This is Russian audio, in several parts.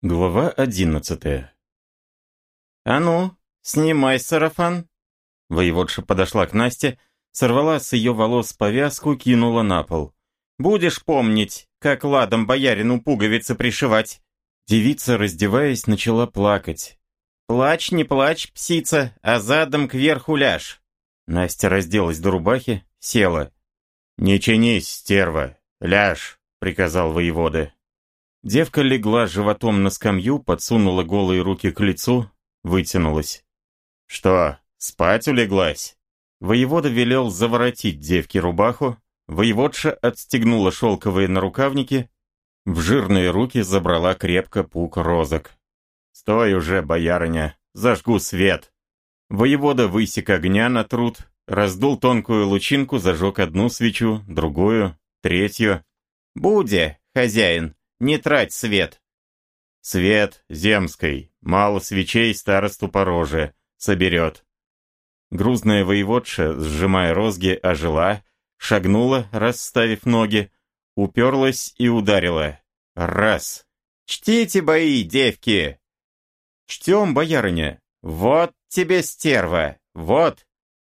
Глава одиннадцатая. «А ну, снимай сарафан!» Воеводша подошла к Насте, сорвала с ее волос повязку, кинула на пол. «Будешь помнить, как ладом боярину пуговицы пришивать!» Девица, раздеваясь, начала плакать. «Плачь, не плачь, псица, а задом кверху ляжь!» Настя разделась до рубахи, села. «Не чинись, стерва, ляжь!» — приказал воевода. Девка легла животом на скамью, подсунула голые руки к лицу, вытянулась. «Что, спать улеглась?» Воевода велел заворотить девке рубаху, воеводша отстегнула шелковые нарукавники, в жирные руки забрала крепко пук розок. «Стой уже, боярыня, зажгу свет!» Воевода высек огня на труд, раздул тонкую лучинку, зажег одну свечу, другую, третью. «Буде, хозяин!» Не трать свет. Свет земской, мало свечей старосту пороже, соберет. Грузная воеводша, сжимая розги, ожила, шагнула, расставив ноги, уперлась и ударила. Раз. «Чтите бои, девки!» «Чтем, боярыня!» «Вот тебе стерва! Вот!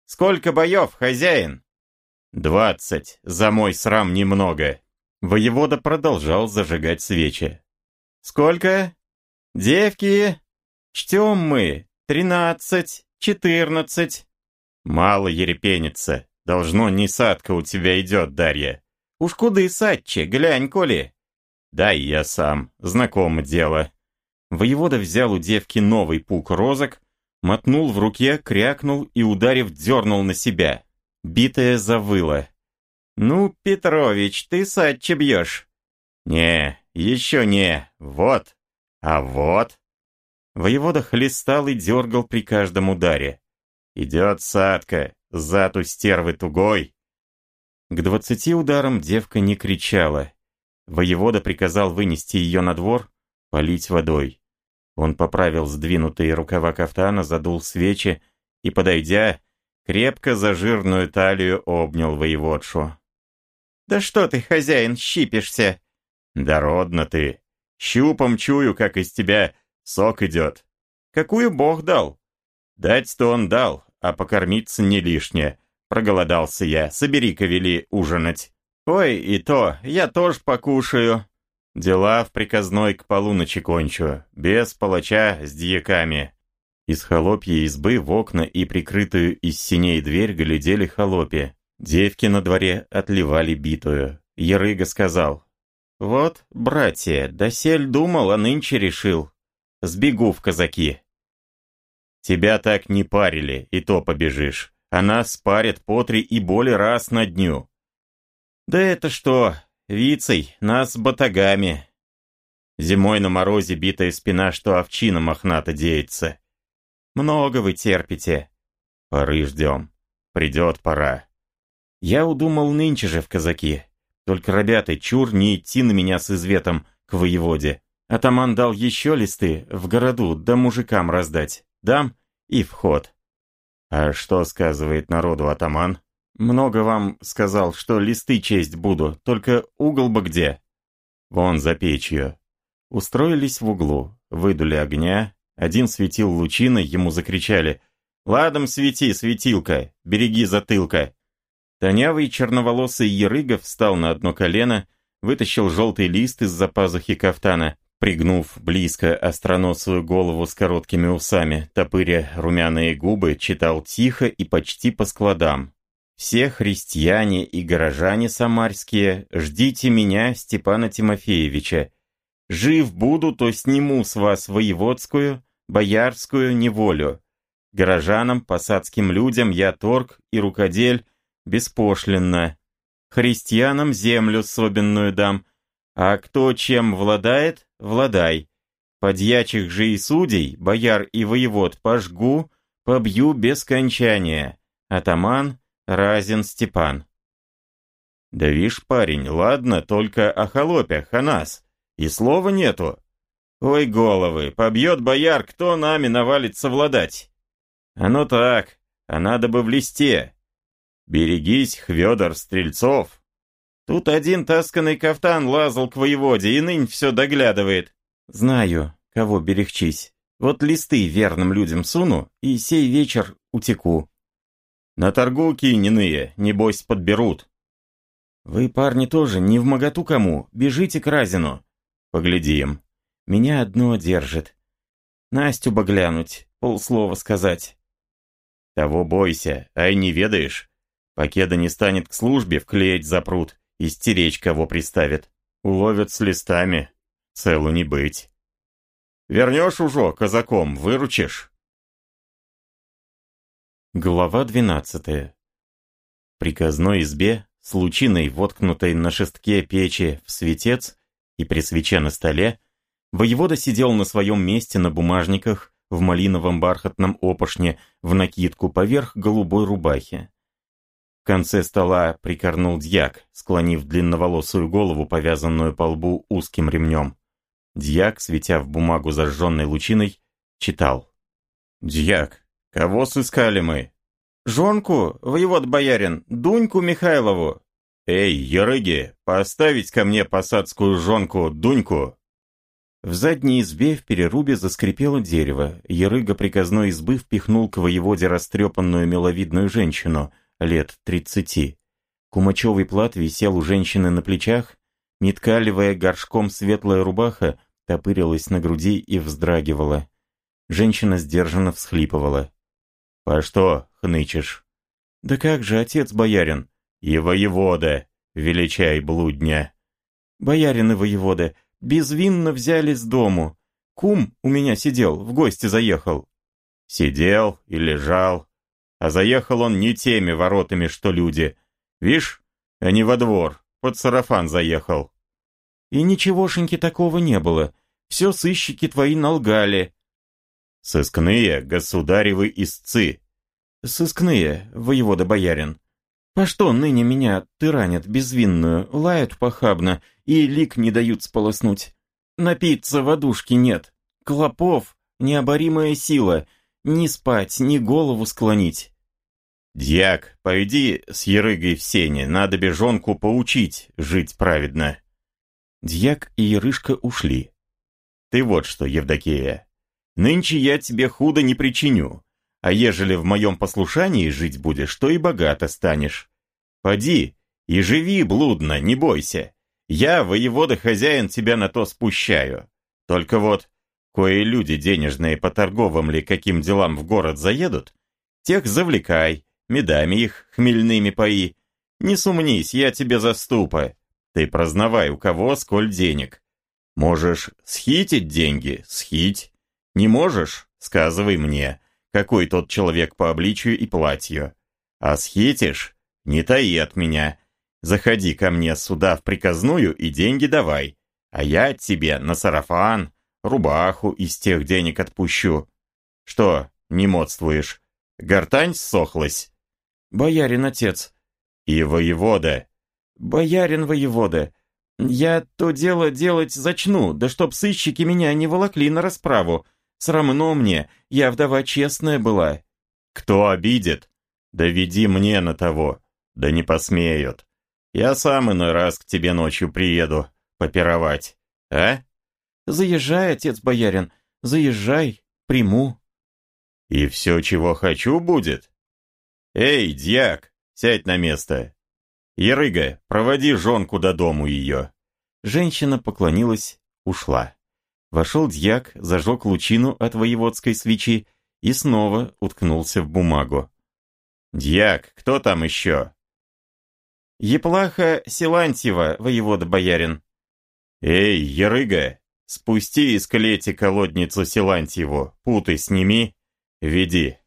Сколько боев, хозяин?» «Двадцать, за мой срам немного!» Воевода продолжал зажигать свечи. «Сколько? Девки? Чтем мы. Тринадцать, четырнадцать». «Мало ерепенится. Должно не садка у тебя идет, Дарья». «Уж куды садче, глянь, коли». «Дай я сам. Знакомо дело». Воевода взял у девки новый пук розок, мотнул в руке, крякнул и, ударив, дернул на себя. Битая завыла. «Ну, Петрович, ты садче бьешь». «Не, еще не. Вот. А вот». Воевода хлестал и дергал при каждом ударе. «Идет садка, зад у стервы тугой». К двадцати ударам девка не кричала. Воевода приказал вынести ее на двор, полить водой. Он поправил сдвинутые рукава кафтана, задул свечи и, подойдя, крепко за жирную талию обнял воеводшу. «Да что ты, хозяин, щипишься?» «Дородно ты. Щупом чую, как из тебя сок идет. Какую бог дал?» «Дать-то он дал, а покормиться не лишнее. Проголодался я, собери-ка вели ужинать». «Ой, и то, я тоже покушаю». «Дела в приказной к полуночи кончу, без палача с дьяками». Из холопья избы в окна и прикрытую из синей дверь глядели холопи. Девки на дворе отливали битую. Ярыга сказал. «Вот, братья, досель думал, а нынче решил. Сбегу в казаки». «Тебя так не парили, и то побежишь. Она спарит по три и более раз на дню». «Да это что, вицей, нас батагами». Зимой на морозе битая спина, что овчина мохната деется. «Много вы терпите». «Поры ждем. Придет пора». Я удумал нынче же в казаки. Только, ребята, чур не идти на меня с изветом к воеводе. Атаман дал еще листы в городу, да мужикам раздать. Дам и вход. А что сказывает народу атаман? Много вам сказал, что листы честь буду, только угол бы где. Вон за печью. Устроились в углу, выдули огня, один светил лучиной, ему закричали «Ладом свети, светилка, береги затылка!» Тонявый черноволосый Ерыга встал на одно колено, вытащил желтый лист из-за пазухи кафтана, пригнув близко остроносую голову с короткими усами, топыря румяные губы, читал тихо и почти по складам. «Все христиане и горожане самарские, ждите меня, Степана Тимофеевича. Жив буду, то сниму с вас воеводскую, боярскую неволю. Горожанам, посадским людям я торг и рукодель беспошлинно. Христианам землю особенную дам, а кто чем владает, владай. Подьячих же и судей, бояр и воевод пожгу, побью без кончания. Атаман Разин Степан. Да вишь, парень, ладно, только о холопях, о нас. И слова нету. Ой, головы, побьет бояр, кто нами навалится владать? Оно так, а надо бы в листе. Берегись, Хведор Стрельцов. Тут один тасканный кафтан лазал к воеводе и нынь все доглядывает. знаю, кого берегчись. Вот листы верным людям суну, и сей вечер утеку. На торгу кинь иные, небось подберут. Вы, парни, тоже не в моготу кому, бежите к Разину. Поглядим. Меня одно держит. Настю бы глянуть, полслова сказать. Того бойся, ай не ведаешь. Покеда не станет к службе, вклеить запрут, и стеречь кого приставит. Уловят с листами. Целу не быть. Вернешь уже казаком, выручишь. Глава двенадцатая. Приказной избе, с лучиной, воткнутой на шестке печи в светец и при свече на столе, воевода сидел на своем месте на бумажниках в малиновом бархатном опошне в накидку поверх голубой рубахи. В конце стола прикорнул дьяк, склонив длинноволосую голову, повязанную по лбу узким ремнем. Дьяк, светя в бумагу зажженной лучиной, читал. «Дьяк, кого сыскали мы?» «Жонку, воевод боярин, Дуньку Михайлову». «Эй, ерыги, поставить ко мне посадскую жонку Дуньку!» В задней избе в перерубе заскрипело дерево. Ерыга приказной избы впихнул к воеводе растрепанную миловидную женщину — лет тридцати. Кумачевый плат висел у женщины на плечах, неткалевая горшком светлая рубаха топырилась на груди и вздрагивала. Женщина сдержанно всхлипывала. «По что хнычешь?» «Да как же, отец боярин?» «И воевода, величай блудня!» «Боярин и воевода, безвинно взяли с дому. Кум у меня сидел, в гости заехал». «Сидел и лежал, а заехал он не теми воротами, что люди. Вишь, а не во двор, под сарафан заехал. И ничегошеньки такого не было. Все сыщики твои налгали. Сыскные государевы истцы. Сыскные, воевода-боярин. По что ныне меня тыранят безвинную, лают похабно и лик не дают сполоснуть? Напиться водушки нет. Клопов, необоримая сила, ни спать, ни голову склонить. «Дьяк, пойди с Ерыгой в сене, надо бежонку поучить жить праведно». Дьяк и Ерышка ушли. «Ты вот что, Евдокия, нынче я тебе худо не причиню, а ежели в моем послушании жить будешь, то и богато станешь. Поди и живи блудно, не бойся. Я, воевода-хозяин, тебя на то спущаю. Только вот, кое люди денежные по торговым ли каким делам в город заедут, тех завлекай, медами их хмельными пои. Не сумнись, я тебе заступа. Ты прознавай, у кого сколь денег. Можешь схитить деньги, схить. Не можешь, сказывай мне, какой тот человек по обличию и платью. А схитишь, не таи от меня. Заходи ко мне сюда в приказную и деньги давай. А я тебе на сарафан, рубаху из тех денег отпущу. Что, не модствуешь? Гортань сохлась? «Боярин отец». «И воевода». «Боярин воевода. Я то дело делать зачну, да чтоб сыщики меня не волокли на расправу. Срамно мне, я вдова честная была». «Кто обидит? Да веди мне на того. Да не посмеют. Я сам иной раз к тебе ночью приеду попировать. А?» «Заезжай, отец боярин, заезжай, приму». «И все, чего хочу, будет?» «Эй, дьяк, сядь на место! Ерыга, проводи жонку до дому ее!» Женщина поклонилась, ушла. Вошел дьяк, зажег лучину от воеводской свечи и снова уткнулся в бумагу. «Дьяк, кто там еще?» «Еплаха Силантьева, воевода-боярин». «Эй, Ерыга, спусти из клети колодницу Силантьеву, путы сними, веди».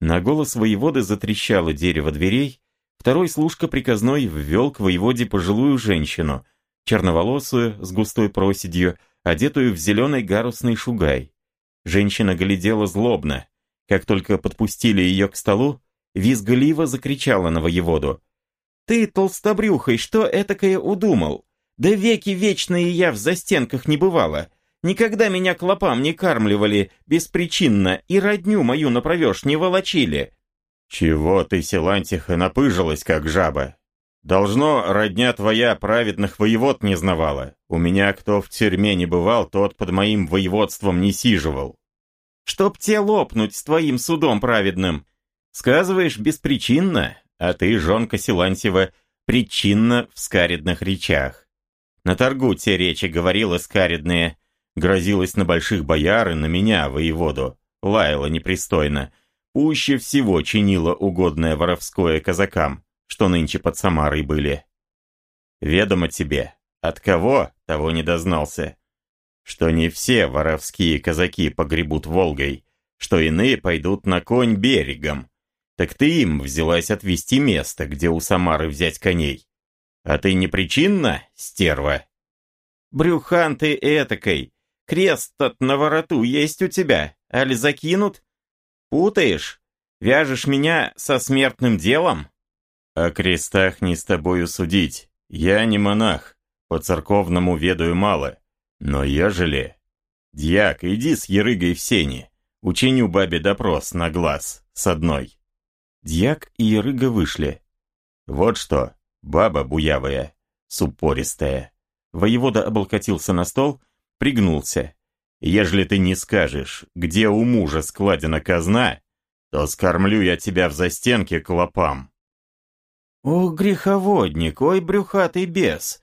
На голос воеводы затрещало дерево дверей, второй служка приказной ввел к воеводе пожилую женщину, черноволосую, с густой проседью, одетую в зеленый гарусный шугай. Женщина глядела злобно. Как только подпустили ее к столу, визгливо закричала на воеводу. «Ты, толстобрюхой, что этакое удумал? Да веки вечные я в застенках не бывала. Никогда меня клопам не кармливали беспричинно и родню мою направешь не волочили. Чего ты, Силантиха, напыжилась, как жаба? Должно, родня твоя праведных воевод не знавала. У меня кто в тюрьме не бывал, тот под моим воеводством не сиживал. Чтоб те лопнуть с твоим судом праведным. Сказываешь беспричинно, а ты, жонка Силантьева, причинно в скаридных речах. На торгу те речи говорила скаридные, грозилась на больших бояр и на меня, воеводу, лаяла непристойно, пуще всего чинила угодное воровское казакам что нынче под Самарой были. Ведомо тебе, от кого, того не дознался, что не все воровские казаки погребут Волгой, что иные пойдут на конь берегом. Так ты им взялась отвести место, где у Самары взять коней. А ты не причинна, стерва? Брюхан ты этакой, крест-то на вороту есть у тебя, али закинут? Путаешь? Вяжешь меня со смертным делом? О крестах не с тобою судить. Я не монах, по-церковному ведаю мало. Но ежели... Дьяк, иди с Ерыгой в сени. Учиню бабе допрос на глаз, с одной. Дьяк и Ерыга вышли. Вот что, баба буявая, супористая. Воевода облокотился на стол, пригнулся. Ежели ты не скажешь, где у мужа складена казна, то скормлю я тебя в застенке клопам. О, греховодник, ой, брюхатый бес!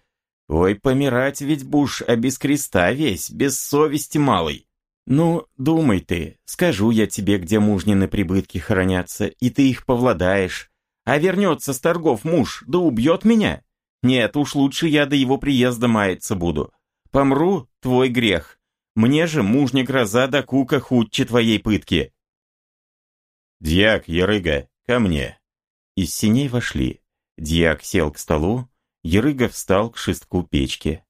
Ой, помирать ведь буш, а без креста весь, без совести малый. Ну, думай ты, скажу я тебе, где мужнины прибытки хранятся, и ты их повладаешь. А вернется с торгов муж, да убьет меня? Нет, уж лучше я до его приезда маяться буду. Помру, твой грех. Мне же мужня гроза да кука худче твоей пытки. Дьяк, Ярыга, ко мне. Из синей вошли. Дьяк сел к столу, Ерыга встал к шестку печки.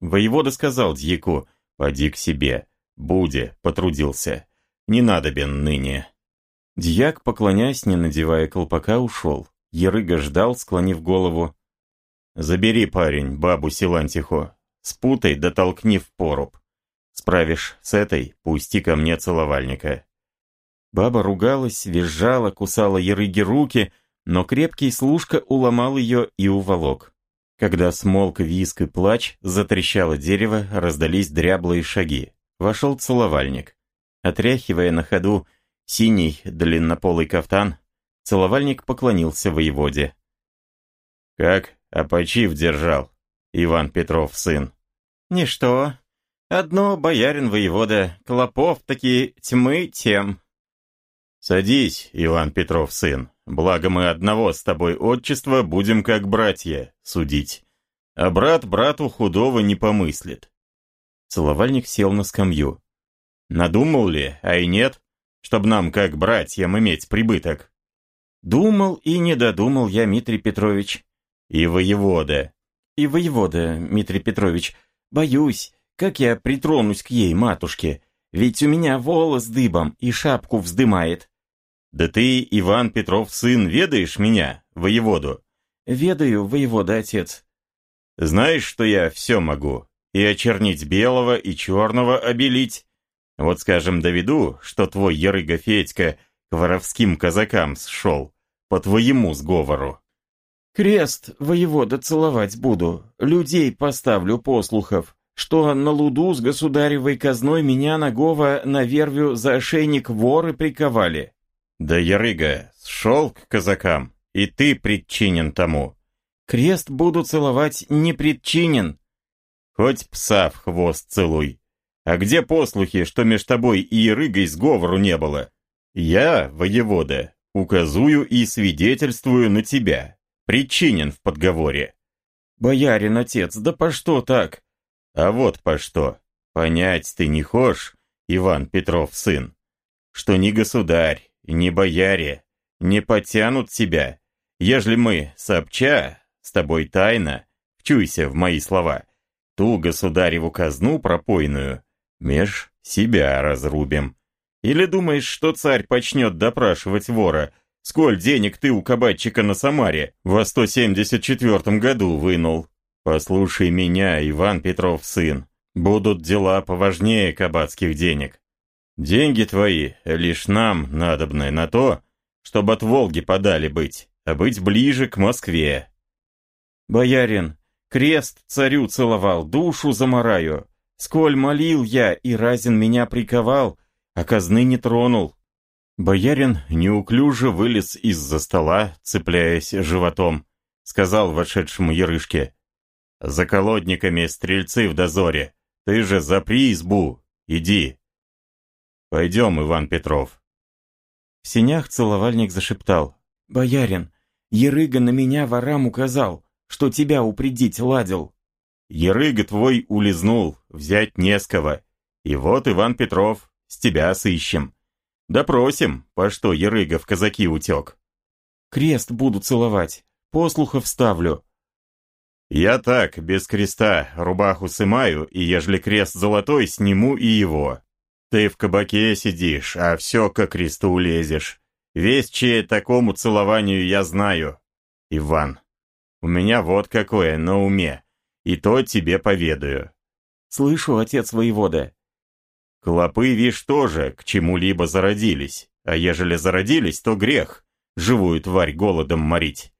Воевода сказал дьяку, «Поди к себе, Буде, потрудился, не надобен ныне». Дьяк, поклонясь, не надевая колпака, ушел. Ерыга ждал, склонив голову. «Забери, парень, бабу Силантиху, спутай да толкни в поруб. Справишь с этой, пусти ко мне целовальника». Баба ругалась, визжала, кусала Ерыге руки — но крепкий служка уломал ее и уволок. Когда смолк виск и плач, затрещало дерево, раздались дряблые шаги. Вошел целовальник. Отряхивая на ходу синий длиннополый кафтан, целовальник поклонился воеводе. «Как опочив держал, Иван Петров сын?» «Ничто. Одно боярин воевода, Клопов таки тьмы тем». «Садись, Иван Петров сын, Благо мы одного с тобой отчества будем как братья судить. А брат брату худого не помыслит. Целовальник сел на скамью. Надумал ли, а и нет, чтобы нам, как братьям, иметь прибыток? Думал и не додумал я, Митрий Петрович. И воевода. И воевода, Митрий Петрович. Боюсь, как я притронусь к ей, матушке. Ведь у меня волос дыбом и шапку вздымает. «Да ты, Иван Петров, сын, ведаешь меня, воеводу?» «Ведаю, воевода, отец». «Знаешь, что я все могу? И очернить белого, и черного обелить. Вот, скажем, доведу, что твой Ярыга Федька к воровским казакам сшел, по твоему сговору». «Крест, воевода, целовать буду, людей поставлю послухов, что на луду с государевой казной меня нагого на вервю за ошейник воры приковали». Да, Ярыга, шел к казакам, и ты причинен тому. Крест буду целовать не причинен. Хоть пса в хвост целуй. А где послухи, что меж тобой и Ярыгой сговору не было? Я, воевода, указую и свидетельствую на тебя. Причинен в подговоре. Боярин, отец, да по что так? А вот по что. Понять ты не хошь, Иван Петров сын, что ни государь, не бояре, не потянут тебя. Ежели мы, сообща, с тобой тайно, вчуйся в мои слова, ту государеву казну пропойную, меж себя разрубим. Или думаешь, что царь почнет допрашивать вора, сколь денег ты у кабачика на Самаре во 174 году вынул? Послушай меня, Иван Петров сын, будут дела поважнее кабацких денег. Деньги твои лишь нам надобны на то, чтобы от Волги подали быть, а быть ближе к Москве. «Боярин, крест царю целовал, душу замораю. Сколь молил я, и разин меня приковал, а казны не тронул». Боярин неуклюже вылез из-за стола, цепляясь животом. Сказал вошедшему Ярышке. «За колодниками стрельцы в дозоре. Ты же запри избу. Иди». «Пойдем, Иван Петров». В синях целовальник зашептал. «Боярин, Ерыга на меня ворам указал, что тебя упредить ладил». «Ерыга твой улизнул, взять не. И вот, Иван Петров, с тебя сыщем. Допросим, по что Ерыга в казаки утек». «Крест буду целовать, послухов ставлю». «Я так, без креста, рубаху сымаю, и ежели крест золотой, сниму и его. Ты в кабаке сидишь, а все ко кресту лезешь. Весь чей такому целованию я знаю. Иван, у меня вот какое на уме, и то тебе поведаю. Слышу, отец воевода. Клопы, вишь, тоже к чему-либо зародились, а ежели зародились, то грех, живую тварь голодом морить.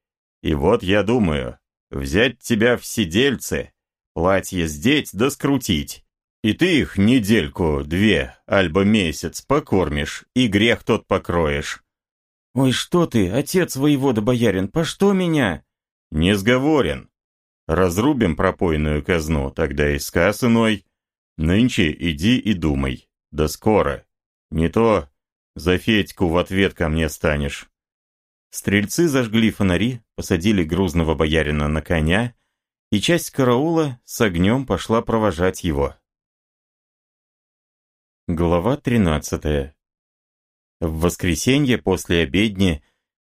И вот я думаю, взять тебя в сидельце, платье сдеть да скрутить, и ты их недельку, две, альбо месяц покормишь, и грех тот покроешь. Ой, что ты, отец воевода боярин, по что меня? Не сговорен. Разрубим пропойную казну, тогда и сказ иной. Нынче иди и думай, да скоро. Не то за Федьку в ответ ко мне станешь. Стрельцы зажгли фонари, посадили грузного боярина на коня, и часть караула с огнем пошла провожать его. Глава 13. В воскресенье после обедни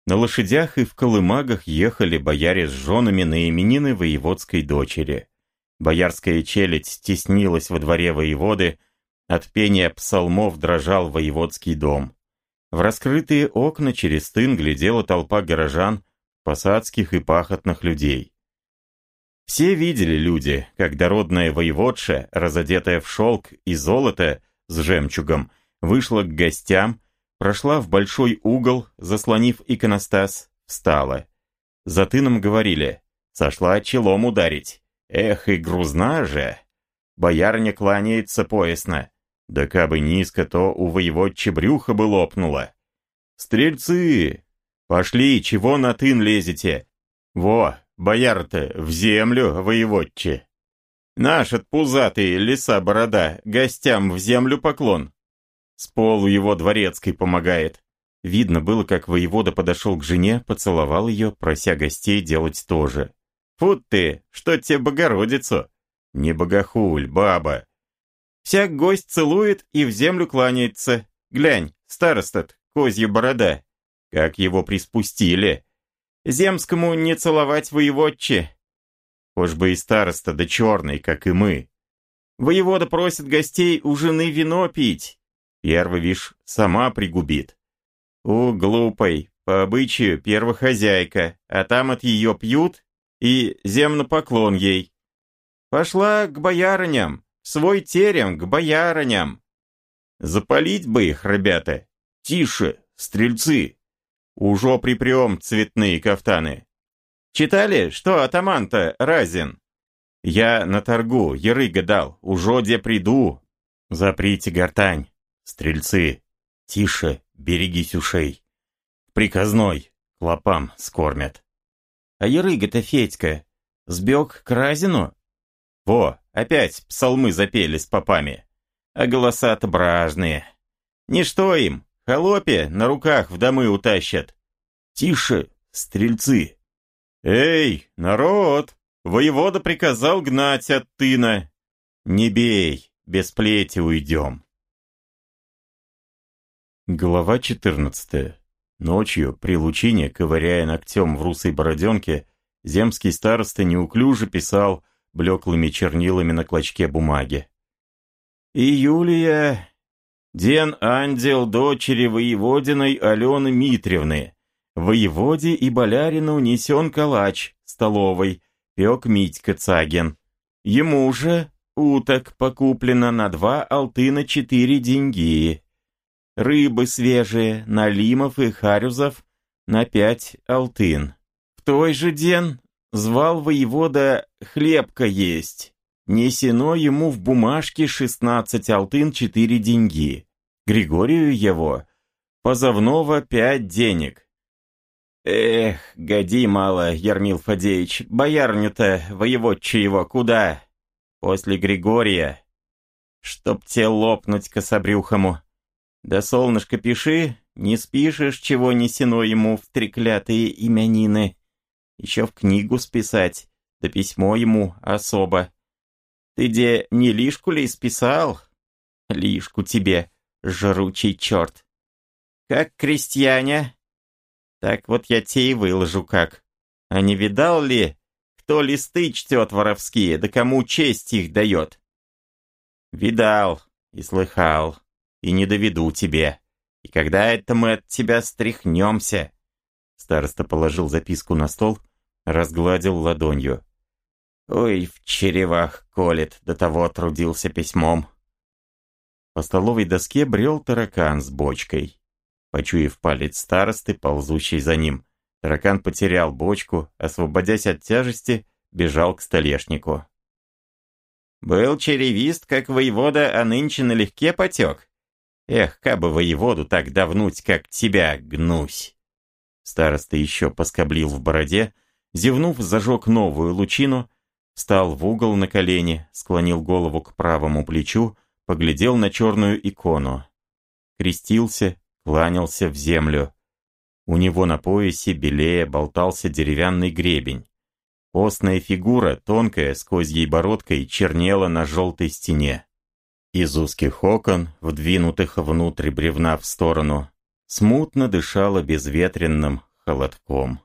на лошадях и в колымагах ехали бояре с женами на именины воеводской дочери. Боярская челядь теснилась во дворе воеводы, от пения псалмов дрожал воеводский дом. В раскрытые окна через тын глядела толпа горожан, посадских и пахотных людей. Все видели люди, как дородная воеводша, разодетая в шелк и золото, с жемчугом, вышла к гостям, прошла в большой угол, заслонив иконостас, встала. За тыном говорили, сошла челом ударить. Эх, и грузна же! Боярня кланяется поясно. Да кабы низко, то у воеводчи брюха бы лопнуло. Стрельцы! Пошли, чего на тын лезете? Во, бояр-то, в землю, воеводче. Наш отпузатый лиса-борода гостям в землю поклон. С полу его дворецкой помогает. Видно было, как воевода подошел к жене, поцеловал ее, прося гостей делать то же. Фу ты, что тебе Богородицу? Не богохуль, баба. Всяк гость целует и в землю кланяется. Глянь, старостат, козья борода. Как его приспустили. Земскому не целовать воеводче, Уж бы и староста да черный, как и мы. Воевода просит гостей у жены вино пить. Первый, вишь, сама пригубит. У, глупой, по обычаю первохозяйка, а там от ее пьют и земно поклон ей. Пошла к боярыням, свой терем к боярыням. Запалить бы их, ребята. Тише, стрельцы. Ужо припрем цветные кафтаны. Читали, что атаман-то разин? Я на торгу, ерыга дал, уже где приду. Заприте гортань, стрельцы. Тише, берегись ушей. Приказной, клопам скормят. А ерыга-то Федька, сбег к разину? Во, опять псалмы запели с попами. А голоса-то бражные. Ничто им, холопе на руках в домы утащат. Тише, стрельцы. «Эй, народ! Воевода приказал гнать от тына! Не бей, без плети уйдем!» Глава 14. Ночью, при лучине, ковыряя ногтем в русой бороденке, земский староста неуклюже писал блеклыми чернилами на клочке бумаги. «И Юлия, ден ангел дочери воеводиной Алены Митревны, Воеводе и болярину несен калач столовой, пек Митька Цагин. Ему же уток покуплено на два алтына четыре деньги. Рыбы свежие, налимов и харюзов на пять алтын. В той же день звал воевода хлебка есть. Несено ему в бумажке шестнадцать алтын четыре деньги. Григорию его позывного пять денег. Эх, годи мало, Ермил Фадеевич, боярню-то воеводче его куда? После Григория. Чтоб те лопнуть кособрюхому. Да, солнышко, пиши, не спишешь, чего несено ему в треклятые имянины. Еще в книгу списать, да письмо ему особо. Ты где, не лишку ли списал? Лишку тебе, жручий черт. Как крестьяне? Так вот я те и выложу как. А не видал ли, кто листы чтет воровские, да кому честь их дает? Видал и слыхал, и не доведу тебе. И когда это мы от тебя стряхнемся?» Староста положил записку на стол, разгладил ладонью. «Ой, в черевах колет, до того трудился письмом». По столовой доске брел таракан с бочкой. Почуяв палец старосты, ползущий за ним, таракан потерял бочку, освободясь от тяжести, бежал к столешнику. «Был черевист, как воевода, а нынче налегке потек. Эх, кабы воеводу так давнуть, как тебя, гнусь!» Староста еще поскоблил в бороде, зевнув, зажег новую лучину, встал в угол на колени, склонил голову к правому плечу, поглядел на черную икону. Крестился, кланялся в землю. У него на поясе белее болтался деревянный гребень. Постная фигура, тонкая, с козьей бородкой, чернела на желтой стене. Из узких окон, вдвинутых внутрь бревна в сторону, смутно дышало безветренным холодком.